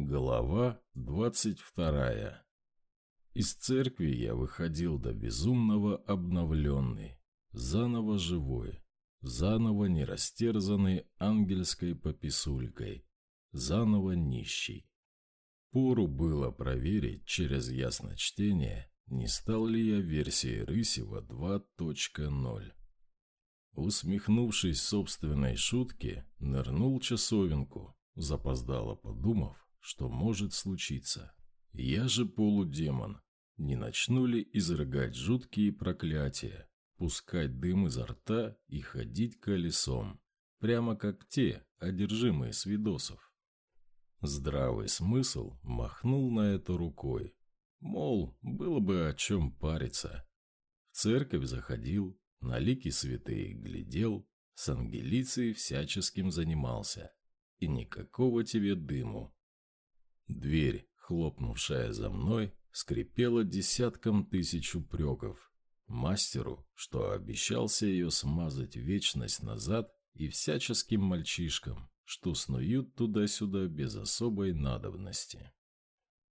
Глава двадцать вторая. Из церкви я выходил до безумного обновленный, заново живой, заново не растерзанный ангельской пописулькой, заново нищий. Пору было проверить через ясночтение, не стал ли я версией Рысева 2.0. Усмехнувшись собственной шутке, нырнул часовенку, запоздало подумав, что может случиться. Я же полудемон. Не начну ли изрыгать жуткие проклятия, пускать дым изо рта и ходить колесом, прямо как те, одержимые с видосов? Здравый смысл махнул на это рукой. Мол, было бы о чем париться. В церковь заходил, на лики святые глядел, с ангелицей всяческим занимался. И никакого тебе дыму. Дверь, хлопнувшая за мной, скрипела десятком тысяч упреков. Мастеру, что обещался ее смазать вечность назад, и всяческим мальчишкам, что снуют туда-сюда без особой надобности.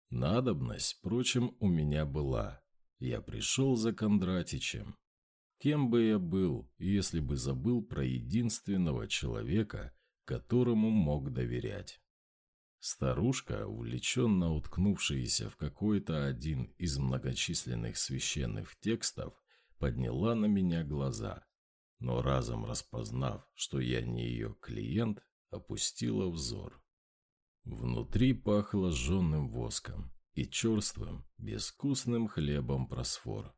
Надобность, впрочем, у меня была. Я пришел за Кондратичем. Кем бы я был, если бы забыл про единственного человека, которому мог доверять? Старушка, увлеченно уткнувшаяся в какой-то один из многочисленных священных текстов, подняла на меня глаза, но разом распознав, что я не ее клиент, опустила взор. Внутри пахло жженным воском и черствым, безвкусным хлебом просфор.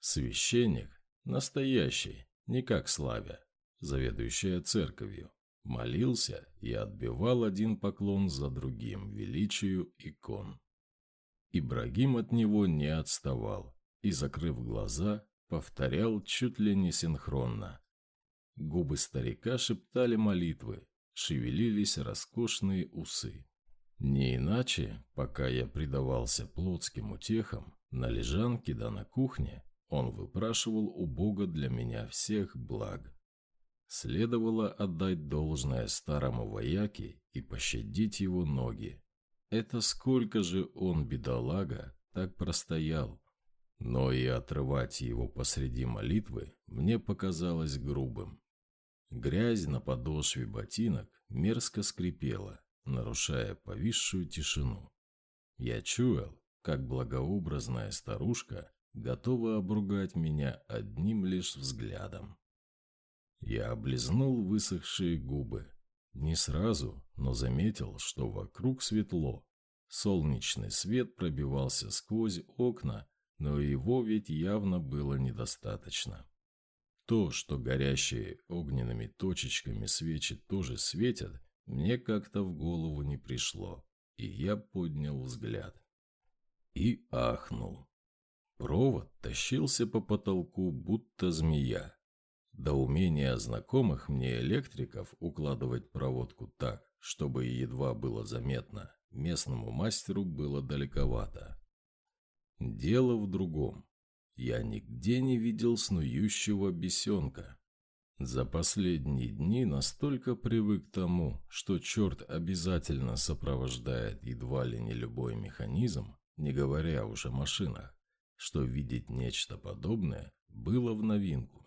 Священник, настоящий, не как Славя, заведующая церковью, Молился и отбивал один поклон за другим величию икон. Ибрагим от него не отставал и, закрыв глаза, повторял чуть ли не синхронно. Губы старика шептали молитвы, шевелились роскошные усы. Не иначе, пока я предавался плотским утехам, на лежанке да на кухне, он выпрашивал у Бога для меня всех благ. Следовало отдать должное старому вояке и пощадить его ноги. Это сколько же он, бедолага, так простоял. Но и отрывать его посреди молитвы мне показалось грубым. Грязь на подошве ботинок мерзко скрипела, нарушая повисшую тишину. Я чуял, как благообразная старушка готова обругать меня одним лишь взглядом. Я облизнул высохшие губы. Не сразу, но заметил, что вокруг светло. Солнечный свет пробивался сквозь окна, но его ведь явно было недостаточно. То, что горящие огненными точечками свечи тоже светят, мне как-то в голову не пришло, и я поднял взгляд. И ахнул. Провод тащился по потолку, будто змея. До умения знакомых мне электриков укладывать проводку так, чтобы едва было заметно, местному мастеру было далековато. Дело в другом. Я нигде не видел снующего бесенка. За последние дни настолько привык к тому, что черт обязательно сопровождает едва ли не любой механизм, не говоря уже о машинах, что видеть нечто подобное было в новинку.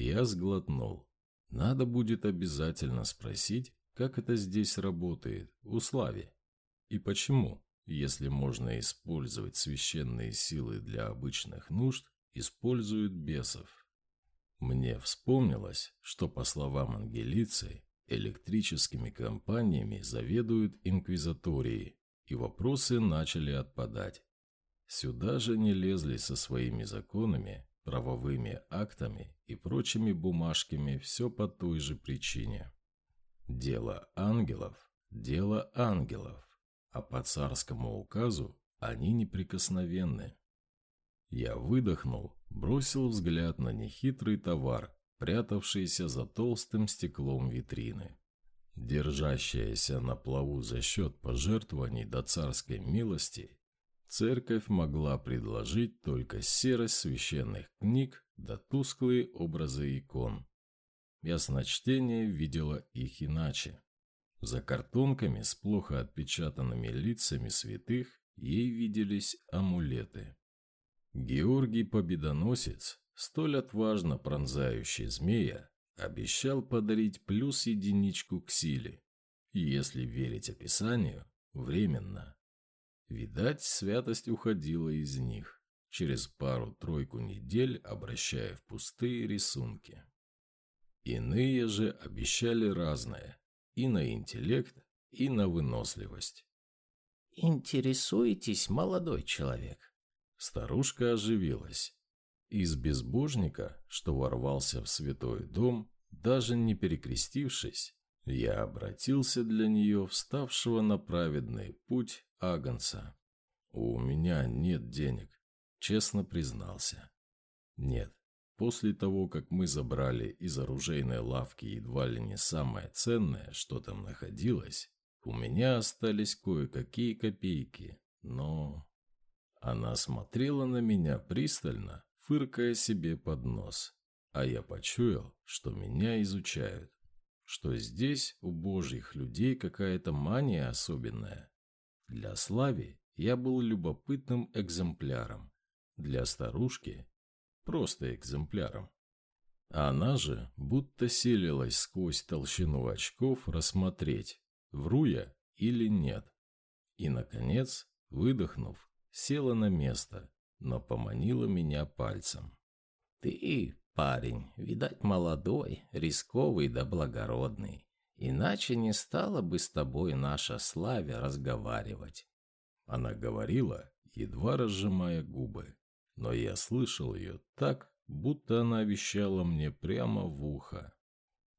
Я сглотнул. Надо будет обязательно спросить, как это здесь работает, у Слави. И почему, если можно использовать священные силы для обычных нужд, используют бесов. Мне вспомнилось, что, по словам ангелицы, электрическими компаниями заведуют инквизатории, и вопросы начали отпадать. Сюда же не лезли со своими законами правовыми актами и прочими бумажками все по той же причине. Дело ангелов – дело ангелов, а по царскому указу они неприкосновенны. Я выдохнул, бросил взгляд на нехитрый товар, прятавшийся за толстым стеклом витрины. Держащаяся на плаву за счет пожертвований до царской милости Церковь могла предложить только серость священных книг да тусклые образы икон. Ясночтение видела их иначе. За картонками с плохо отпечатанными лицами святых ей виделись амулеты. Георгий Победоносец, столь отважно пронзающий змея, обещал подарить плюс единичку к силе, если верить описанию, временно. Видать, святость уходила из них, через пару-тройку недель обращая в пустые рисунки. Иные же обещали разное, и на интеллект, и на выносливость. «Интересуетесь, молодой человек?» Старушка оживилась. Из безбожника, что ворвался в святой дом, даже не перекрестившись, я обратился для нее, вставшего на праведный путь Агнца. «У меня нет денег», — честно признался. «Нет, после того, как мы забрали из оружейной лавки едва ли не самое ценное, что там находилось, у меня остались кое-какие копейки, но...» Она смотрела на меня пристально, фыркая себе под нос, а я почуял, что меня изучают что здесь у божьих людей какая-то мания особенная. Для Слави я был любопытным экземпляром, для старушки – просто экземпляром. Она же будто селилась сквозь толщину очков рассмотреть, вру я или нет. И, наконец, выдохнув, села на место, но поманила меня пальцем. «Ты Парень, видать, молодой, рисковый да благородный. Иначе не стала бы с тобой наша Славя разговаривать. Она говорила, едва разжимая губы. Но я слышал ее так, будто она вещала мне прямо в ухо.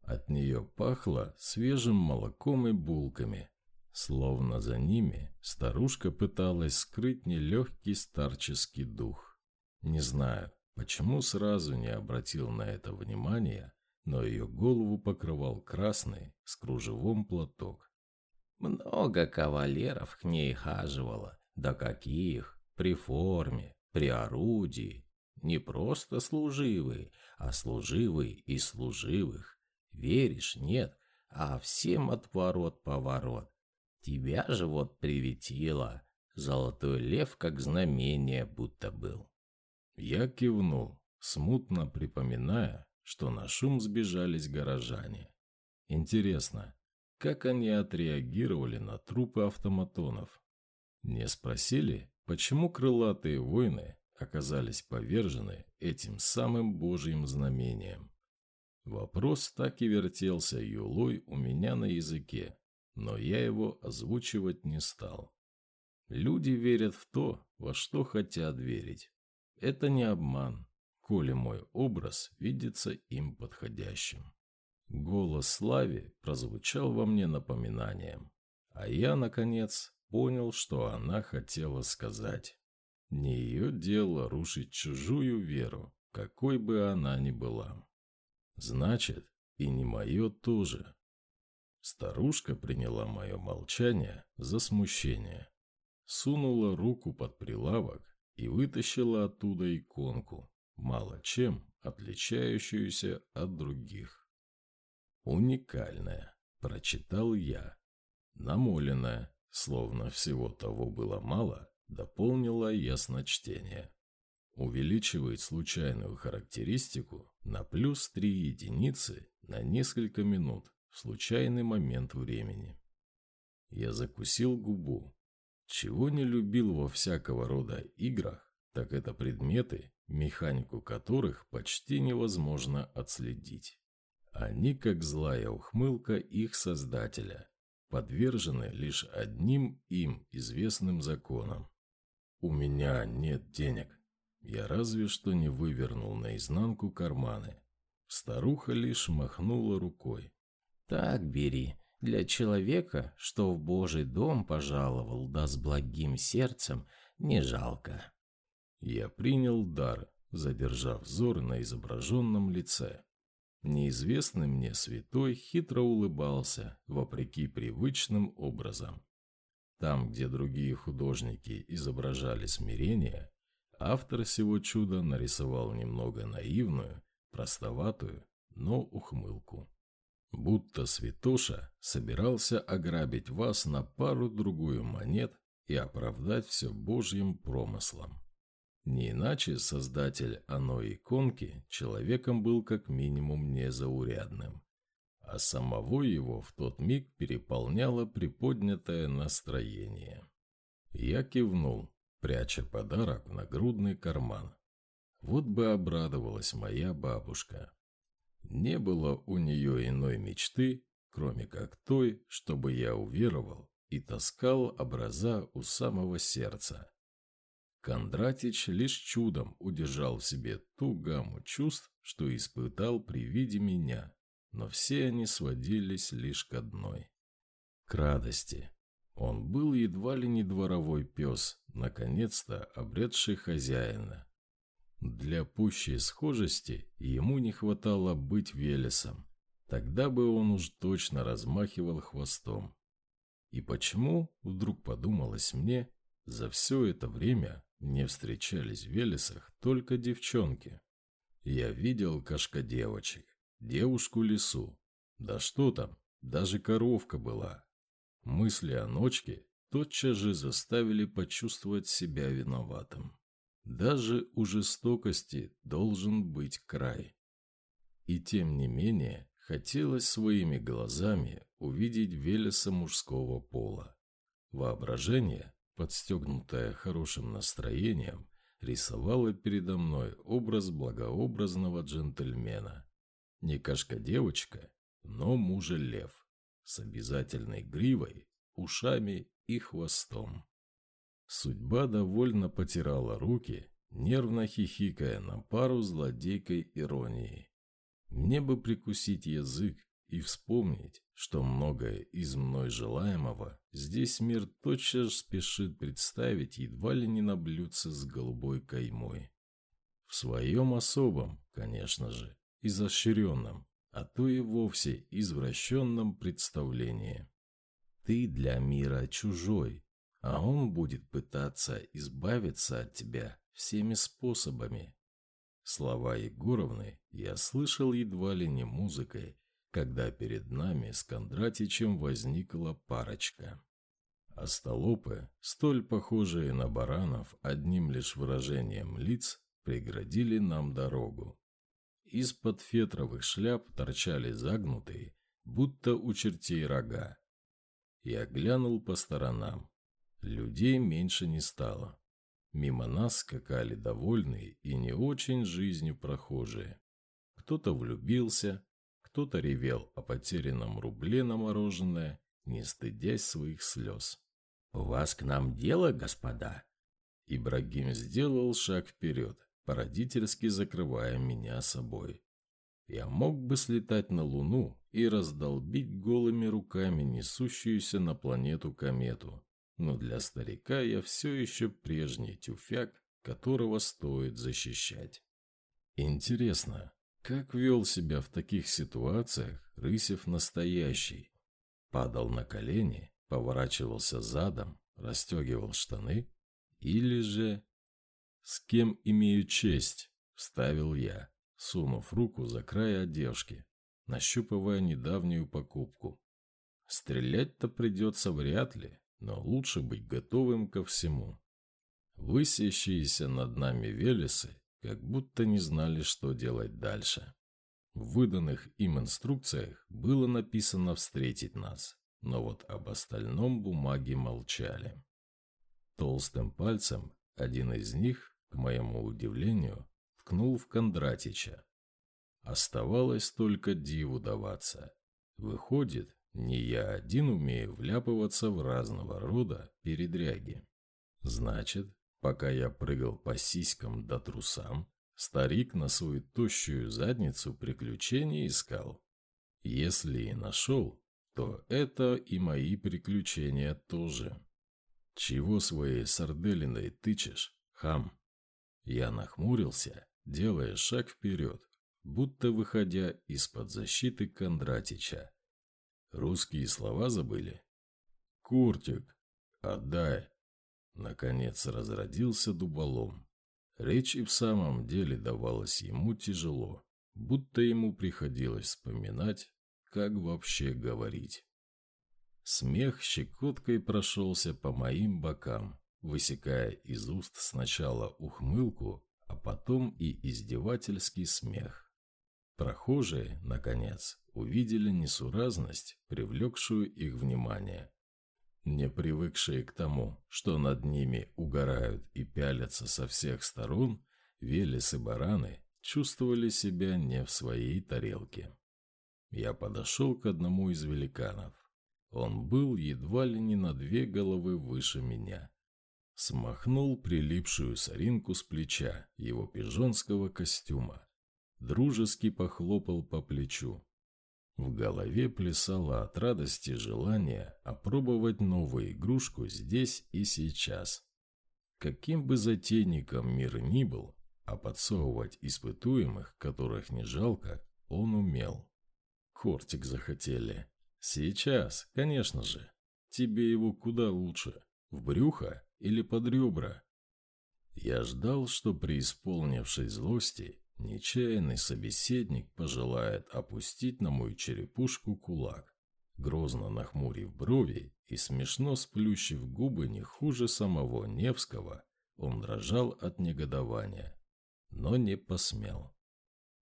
От нее пахло свежим молоком и булками. Словно за ними старушка пыталась скрыть нелегкий старческий дух. Не знаю, Почему сразу не обратил на это внимания, но ее голову покрывал красный с кружевом платок. Много кавалеров к ней хаживало. Да каких? При форме, при орудии. Не просто служивые, а служивые и служивых. Веришь, нет, а всем отворот-поворот. Тебя же вот приветило. Золотой лев как знамение будто был. Я кивнул, смутно припоминая, что на шум сбежались горожане. Интересно, как они отреагировали на трупы автоматонов? Не спросили, почему крылатые воины оказались повержены этим самым божьим знамением? Вопрос так и вертелся юлой у меня на языке, но я его озвучивать не стал. Люди верят в то, во что хотят верить. Это не обман, коли мой образ видится им подходящим. Голос Слави прозвучал во мне напоминанием, а я, наконец, понял, что она хотела сказать. Не ее дело рушить чужую веру, какой бы она ни была. Значит, и не мое тоже. Старушка приняла мое молчание за смущение. Сунула руку под прилавок и вытащила оттуда иконку, мало чем отличающуюся от других. «Уникальная», – прочитал я. Намоленная, словно всего того было мало, дополнила ясночтение. Увеличивает случайную характеристику на плюс 3 единицы на несколько минут в случайный момент времени. Я закусил губу, чего не любил во всякого рода играх, так это предметы, механику которых почти невозможно отследить. Они, как злая ухмылка их создателя, подвержены лишь одним им известным законам. У меня нет денег. Я разве что не вывернул наизнанку карманы. Старуха лишь махнула рукой. «Так бери. Для человека, что в Божий дом пожаловал, да с благим сердцем, не жалко. Я принял дар, задержав взор на изображенном лице. Неизвестный мне святой хитро улыбался, вопреки привычным образом. Там, где другие художники изображали смирение, автор всего чуда нарисовал немного наивную, простоватую, но ухмылку. Будто святоша собирался ограбить вас на пару-другую монет и оправдать все божьим промыслом. Не иначе создатель оной иконки человеком был как минимум незаурядным, а самого его в тот миг переполняло приподнятое настроение. Я кивнул, пряча подарок в нагрудный карман. Вот бы обрадовалась моя бабушка. Не было у нее иной мечты, кроме как той, чтобы я уверовал и таскал образа у самого сердца. Кондратич лишь чудом удержал в себе ту гамму чувств, что испытал при виде меня, но все они сводились лишь к одной – к радости. Он был едва ли не дворовой пес, наконец-то обретший хозяина. Для пущей схожести ему не хватало быть Велесом. Тогда бы он уж точно размахивал хвостом. И почему, вдруг подумалось мне, за все это время не встречались в Велесах только девчонки? Я видел кошка девочек, девушку лису. Да что там, даже коровка была, Мысли о ночке тотчас же заставили почувствовать себя виноватым. Даже у жестокости должен быть край. И тем не менее, хотелось своими глазами увидеть Велеса мужского пола. Воображение, подстегнутое хорошим настроением, рисовало передо мной образ благообразного джентльмена. Не кошка-девочка, но мужа-лев с обязательной гривой, ушами и хвостом. Судьба довольно потирала руки, нервно хихикая на пару злодейкой иронии. Мне бы прикусить язык и вспомнить, что многое из мной желаемого здесь мир тотчас спешит представить едва ли не на блюдце с голубой каймой. В своем особом, конечно же, изощренном, а то и вовсе извращенном представлении. Ты для мира чужой, а он будет пытаться избавиться от тебя всеми способами. Слова Егоровны я слышал едва ли не музыкой, когда перед нами с Кондратичем возникла парочка. Остолопы, столь похожие на баранов одним лишь выражением лиц, преградили нам дорогу. Из-под фетровых шляп торчали загнутые, будто у чертей рога. Я глянул по сторонам. Людей меньше не стало. Мимо нас скакали довольные и не очень жизнью прохожие. Кто-то влюбился, кто-то ревел о потерянном рубле на мороженое, не стыдясь своих слез. «У вас к нам дело, господа?» Ибрагим сделал шаг вперед породительски закрывая меня собой. Я мог бы слетать на Луну и раздолбить голыми руками несущуюся на планету комету, но для старика я все еще прежний тюфяк, которого стоит защищать. Интересно, как вел себя в таких ситуациях Рысев настоящий? Падал на колени, поворачивался задом, расстегивал штаны? Или же «С кем имею честь?» – вставил я, сунув руку за край одежки, нащупывая недавнюю покупку. Стрелять-то придется вряд ли, но лучше быть готовым ко всему. Высящиеся над нами велесы как будто не знали, что делать дальше. В выданных им инструкциях было написано встретить нас, но вот об остальном бумаги молчали. Толстым пальцем один из них к моему удивлению, ткнул в Кондратича. Оставалось только диву даваться. Выходит, не я один умею вляпываться в разного рода передряги. Значит, пока я прыгал по сиськам да трусам, старик на свою тощую задницу приключений искал. Если и нашел, то это и мои приключения тоже. Чего своей сарделиной тычешь, хам? Я нахмурился, делая шаг вперед, будто выходя из-под защиты Кондратича. Русские слова забыли? «Куртик, отдай!» Наконец разродился дуболом. Речь и в самом деле давалась ему тяжело, будто ему приходилось вспоминать, как вообще говорить. Смех щекоткой прошелся по моим бокам, высекая из уст сначала ухмылку, а потом и издевательский смех. Прохожие, наконец, увидели несуразность, привлекшую их внимание. Не привыкшие к тому, что над ними угорают и пялятся со всех сторон, Велес и бараны чувствовали себя не в своей тарелке. Я подошел к одному из великанов. Он был едва ли не на две головы выше меня. Смахнул прилипшую соринку с плеча его пижонского костюма. Дружески похлопал по плечу. В голове плясало от радости желание опробовать новую игрушку здесь и сейчас. Каким бы затейником мир ни был, а подсовывать испытуемых, которых не жалко, он умел. Кортик захотели. Сейчас, конечно же. Тебе его куда лучше? В брюхо или под ребра? Я ждал, что при исполнившей злости нечаянный собеседник пожелает опустить на мою черепушку кулак, грозно нахмурив брови и смешно сплющив губы не хуже самого Невского, он дрожал от негодования но не посмел.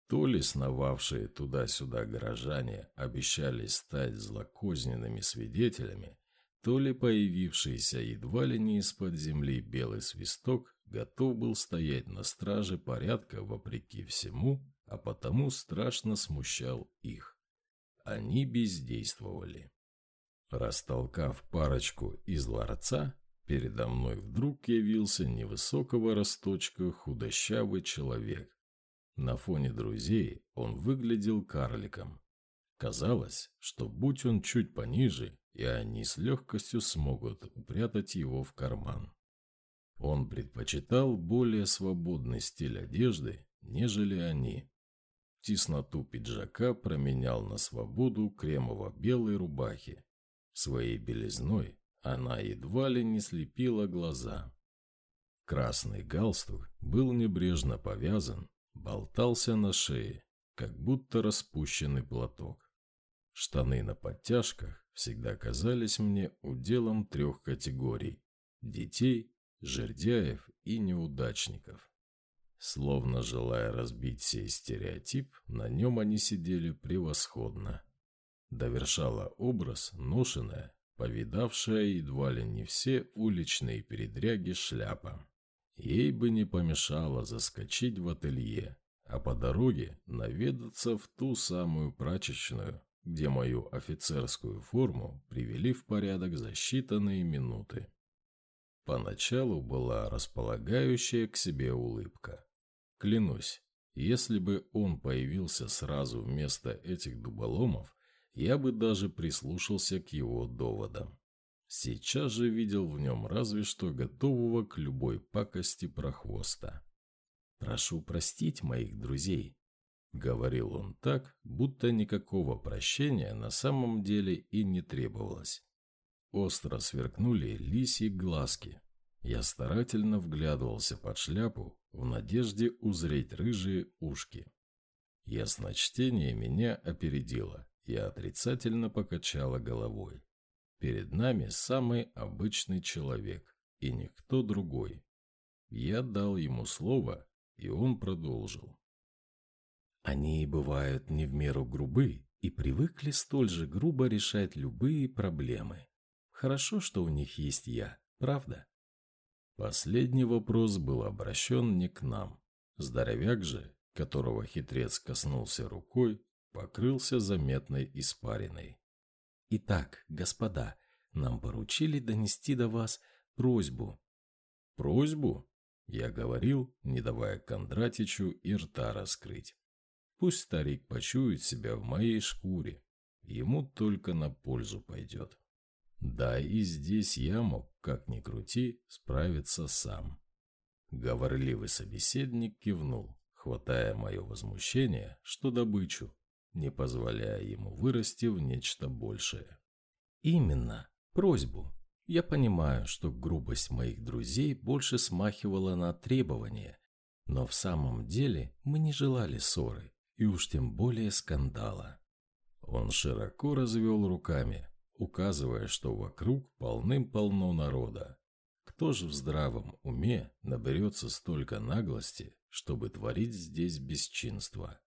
То ли сновавшие туда-сюда горожане обещали стать злокозненными свидетелями, то ли появившийся едва ли не из-под земли белый свисток готов был стоять на страже порядка вопреки всему, а потому страшно смущал их. Они бездействовали. Растолкав парочку из ларца, Передо мной вдруг явился невысокого росточка худощавый человек. На фоне друзей он выглядел карликом. Казалось, что будь он чуть пониже, и они с легкостью смогут упрятать его в карман. Он предпочитал более свободный стиль одежды, нежели они. Тесноту пиджака променял на свободу кремово-белой рубахи. Своей белизной она едва ли не слепила глаза. Красный галстук был небрежно повязан, болтался на шее, как будто распущенный платок. Штаны на подтяжках всегда казались мне уделом трех категорий – детей, жердяев и неудачников. Словно желая разбить сей стереотип, на нем они сидели превосходно. Довершала образ ношеная, повидавшая едва ли не все уличные передряги шляпа. Ей бы не помешало заскочить в ателье, а по дороге наведаться в ту самую прачечную, где мою офицерскую форму привели в порядок за считанные минуты. Поначалу была располагающая к себе улыбка. Клянусь, если бы он появился сразу вместо этих дуболомов, я бы даже прислушался к его доводам. Сейчас же видел в нем разве что готового к любой пакости прохвоста. «Прошу простить моих друзей», — говорил он так, будто никакого прощения на самом деле и не требовалось. Остро сверкнули лисьи глазки. Я старательно вглядывался под шляпу в надежде узреть рыжие ушки. Ясночтение меня опередило. Я отрицательно покачала головой. Перед нами самый обычный человек и никто другой. Я дал ему слово, и он продолжил. Они бывают не в меру грубы и привыкли столь же грубо решать любые проблемы. Хорошо, что у них есть я, правда? Последний вопрос был обращен не к нам. Здоровяк же, которого хитрец коснулся рукой, покрылся заметной испариной. «Итак, господа, нам поручили донести до вас просьбу». «Просьбу?» Я говорил, не давая Кондратичу и рта раскрыть. Пусть старик почует себя в моей шкуре. Ему только на пользу пойдет. Да и здесь я мог, как ни крути, справиться сам. Говорливый собеседник кивнул, хватая мое возмущение, что добычу, не позволяя ему вырасти в нечто большее. Именно, просьбу. Я понимаю, что грубость моих друзей больше смахивала на требование, но в самом деле мы не желали ссоры, и уж тем более скандала. Он широко развел руками, указывая, что вокруг полным-полно народа. Кто же в здравом уме наберется столько наглости, чтобы творить здесь бесчинство?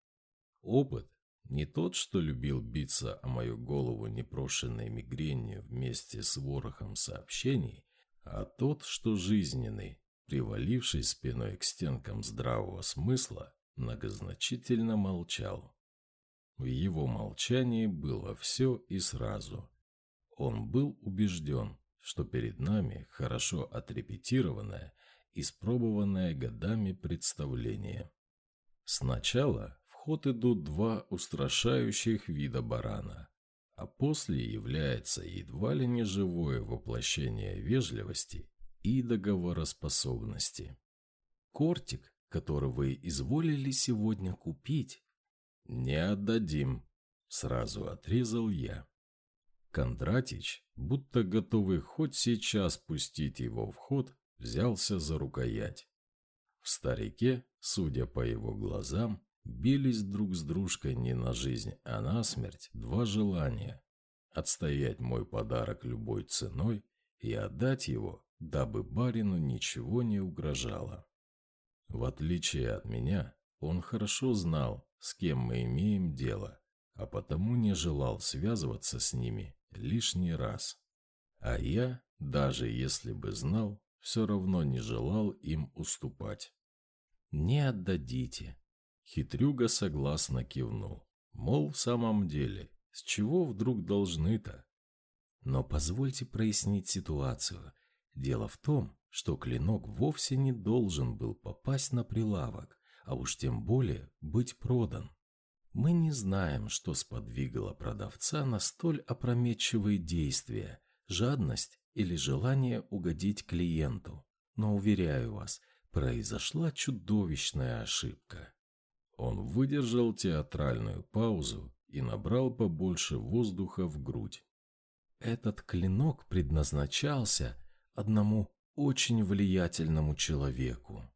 Опыт не тот, что любил биться о мою голову непрошенной мигренью вместе с ворохом сообщений, а тот, что жизненный, приваливший спиной к стенкам здравого смысла, многозначительно молчал. В его молчании было все и сразу. Он был убежден, что перед нами хорошо отрепетированное, испробованное годами представление. Сначала в ход идут два устрашающих вида барана, а после является едва ли не живое воплощение вежливости и договороспособности. Кортик, который вы изволили сегодня купить, не отдадим, сразу отрезал я. Кондратич, будто готовый хоть сейчас пустить его в ход, взялся за рукоять. В старике, судя по его глазам, бились друг с дружкой не на жизнь, а на смерть два желания – отстоять мой подарок любой ценой и отдать его, дабы барину ничего не угрожало. В отличие от меня, он хорошо знал, с кем мы имеем дело, а потому не желал связываться с ними лишний раз. А я, даже если бы знал, все равно не желал им уступать. «Не отдадите», — хитрюга согласно кивнул. Мол, в самом деле, с чего вдруг должны-то? Но позвольте прояснить ситуацию. Дело в том, что клинок вовсе не должен был попасть на прилавок, а уж тем более быть продан. Мы не знаем, что сподвигало продавца на столь опрометчивые действия, жадность или желание угодить клиенту. Но, уверяю вас, произошла чудовищная ошибка. Он выдержал театральную паузу и набрал побольше воздуха в грудь. Этот клинок предназначался одному очень влиятельному человеку.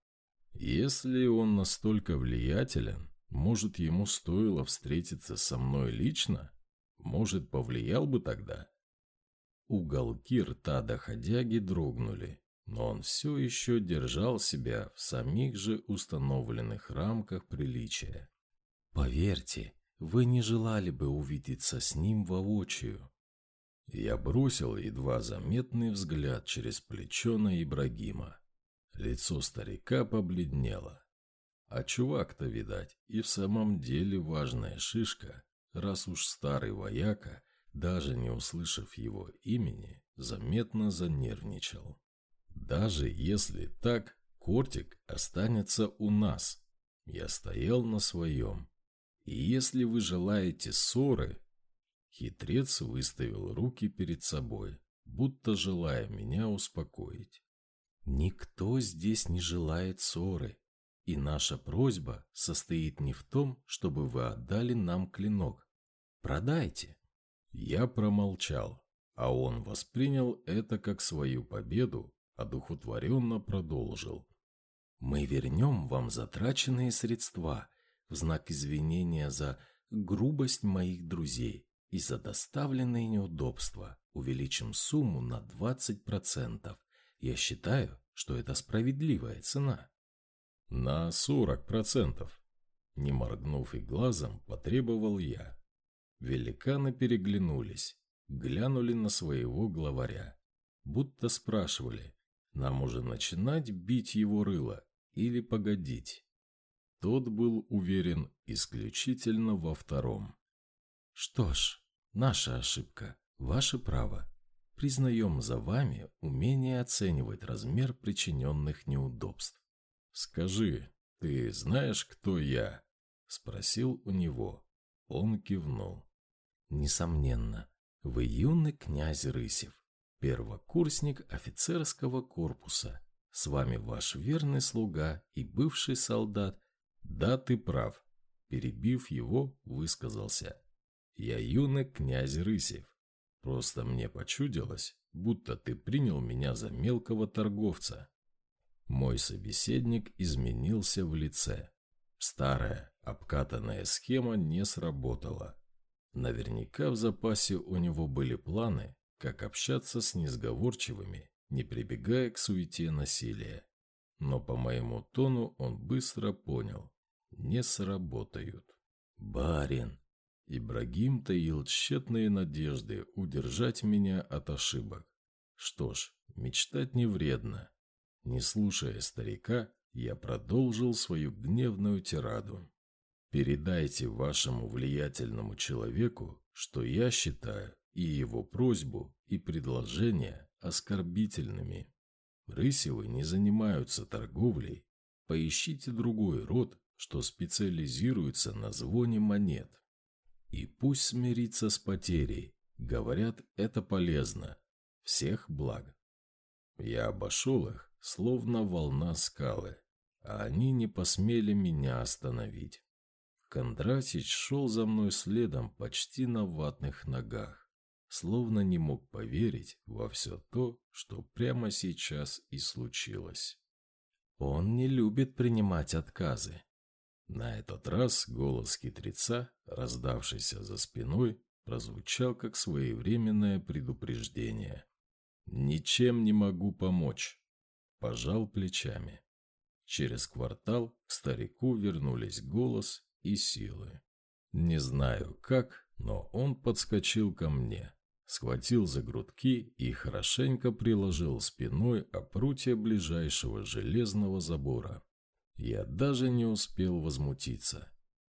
Если он настолько влиятелен, может, ему стоило встретиться со мной лично? Может, повлиял бы тогда? Уголки рта доходяги дрогнули, но он все еще держал себя в самих же установленных рамках приличия. Поверьте, вы не желали бы увидеться с ним воочию. Я бросил едва заметный взгляд через плечо на Ибрагима. Лицо старика побледнело. А чувак-то, видать, и в самом деле важная шишка, раз уж старый вояка, даже не услышав его имени, заметно занервничал. Даже если так, Кортик останется у нас. Я стоял на своем. И если вы желаете ссоры... Хитрец выставил руки перед собой, будто желая меня успокоить. Никто здесь не желает ссоры. И наша просьба состоит не в том, чтобы вы отдали нам клинок. Продайте. Я промолчал, а он воспринял это как свою победу, одухотворенно продолжил. Мы вернем вам затраченные средства в знак извинения за грубость моих друзей и за доставленные неудобства. Увеличим сумму на 20%. Я считаю, что это справедливая цена. «На сорок процентов!» Не моргнув и глазом, потребовал я. Великаны переглянулись, глянули на своего главаря. Будто спрашивали, нам уже начинать бить его рыло или погодить. Тот был уверен исключительно во втором. «Что ж, наша ошибка, ваше право. Признаем за вами умение оценивать размер причиненных неудобств. «Скажи, ты знаешь, кто я?» – спросил у него. Он кивнул. «Несомненно, вы юный князь Рысев, первокурсник офицерского корпуса. С вами ваш верный слуга и бывший солдат. Да, ты прав». Перебив его, высказался. «Я юный князь Рысев. Просто мне почудилось, будто ты принял меня за мелкого торговца, мой собеседник изменился в лице. Старая, обкатанная схема не сработала. Наверняка в запасе у него были планы, как общаться с несговорчивыми, не прибегая к суете насилия. Но по моему тону он быстро понял – не сработают. «Барин!» Ибрагим таил тщетные надежды удержать меня от ошибок. Что ж, мечтать не вредно. Не слушая старика, я продолжил свою гневную тираду. Передайте вашему влиятельному человеку, что я считаю и его просьбу, и предложение оскорбительными. Рысевы не занимаются торговлей. Поищите другой род, что специализируется на звоне монет. И пусть смирится с потерей. Говорят, это полезно. Всех благ. Я обошел их, словно волна скалы, а они не посмели меня остановить. Кондратич шел за мной следом почти на ватных ногах, словно не мог поверить во все то, что прямо сейчас и случилось. Он не любит принимать отказы. На этот раз голос хитреца, раздавшийся за спиной, прозвучал как своевременное предупреждение. «Ничем не могу помочь», – пожал плечами. Через квартал к старику вернулись голос и силы. Не знаю как, но он подскочил ко мне, схватил за грудки и хорошенько приложил спиной о прутья ближайшего железного забора. Я даже не успел возмутиться.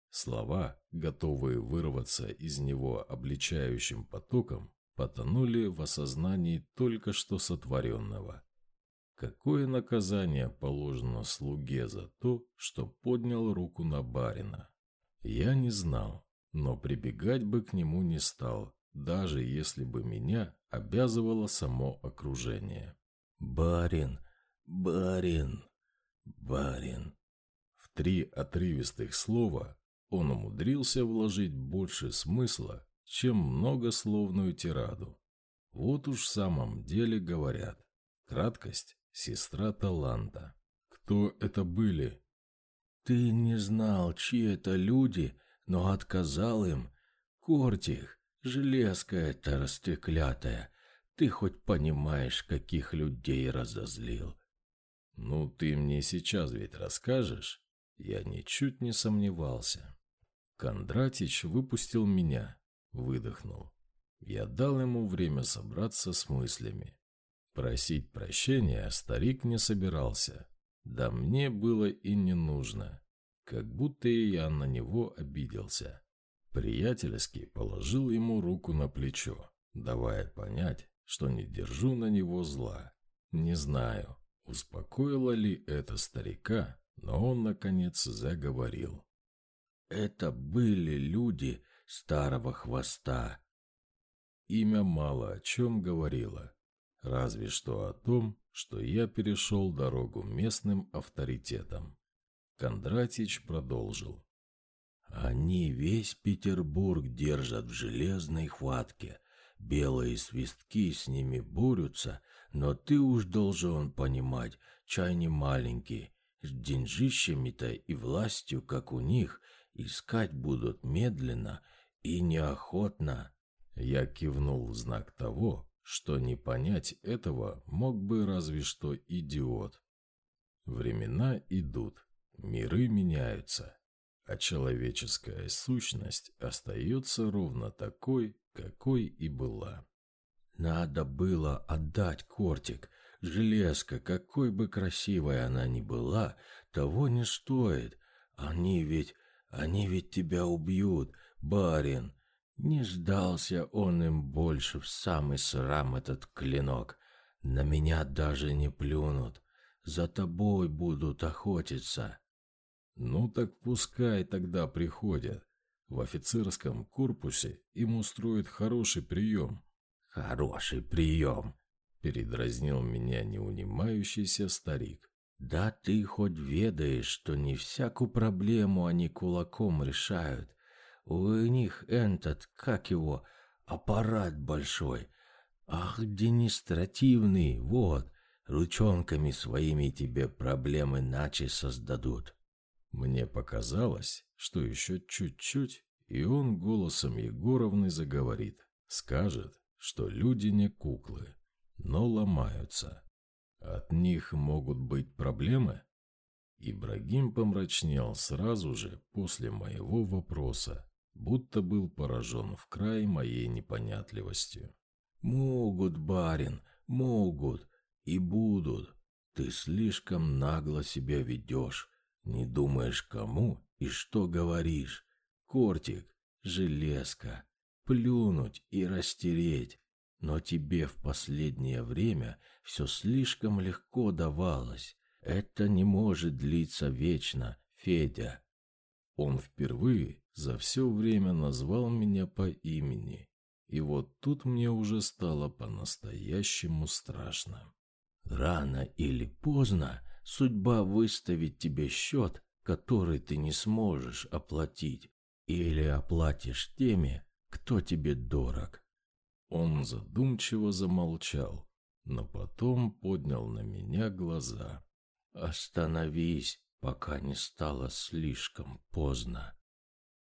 Слова, готовые вырваться из него обличающим потоком, потонули в осознании только что сотворенного. Какое наказание положено слуге за то, что поднял руку на барина? Я не знал, но прибегать бы к нему не стал, даже если бы меня обязывало само окружение. «Барин! Барин! Барин!» Три отрывистых слова он умудрился вложить больше смысла, чем многословную тираду. Вот уж в самом деле говорят, краткость – сестра таланта. Кто это были? Ты не знал, чьи это люди, но отказал им. Кортих, железка эта растеклятая, ты хоть понимаешь, каких людей разозлил? Ну, ты мне сейчас ведь расскажешь? Я ничуть не сомневался. Кондратич выпустил меня, выдохнул. Я дал ему время собраться с мыслями. Просить прощения старик не собирался. Да мне было и не нужно. Как будто и я на него обиделся. Приятельски положил ему руку на плечо, давая понять, что не держу на него зла. Не знаю, успокоило ли это старика, но он, наконец, заговорил. «Это были люди старого хвоста». Имя мало о чем говорило, разве что о том, что я перешел дорогу местным авторитетам. Кондратич продолжил. «Они весь Петербург держат в железной хватке. Белые свистки с ними борются, но ты уж должен понимать, чай не маленький. С деньжищами-то и властью, как у них, искать будут медленно и неохотно». Я кивнул в знак того, что не понять этого мог бы разве что идиот. Времена идут, миры меняются, а человеческая сущность остается ровно такой, какой и была. Надо было отдать кортик. Железка, какой бы красивой она ни была, того не стоит. Они ведь, они ведь тебя убьют, барин. Не сдался он им больше в самый срам этот клинок. На меня даже не плюнут. За тобой будут охотиться. Ну так пускай тогда приходят. В офицерском корпусе им устроят хороший прием. Хороший прием, передразнил меня неунимающийся старик. Да ты хоть ведаешь, что не всякую проблему они кулаком решают. У них этот, как его, аппарат большой. Административный, вот, ручонками своими тебе проблемы иначе создадут. Мне показалось, что еще чуть-чуть, и он голосом Егоровны заговорит. Скажет, что люди не куклы, но ломаются. От них могут быть проблемы? Ибрагим помрачнел сразу же после моего вопроса, будто был поражен в край моей непонятливостью. «Могут, барин, могут и будут. Ты слишком нагло себя ведешь, не думаешь кому и что говоришь. Кортик, железка, плюнуть и растереть. Но тебе в последнее время все слишком легко давалось. Это не может длиться вечно, Федя. Он впервые за все время назвал меня по имени. И вот тут мне уже стало по-настоящему страшно. Рано или поздно судьба выставит тебе счет, который ты не сможешь оплатить. Или оплатишь теми, кто тебе дорог. Он задумчиво замолчал, но потом поднял на меня глаза. Остановись, пока не стало слишком поздно.